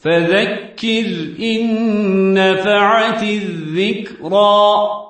فذكر إن نفعت الذكرى.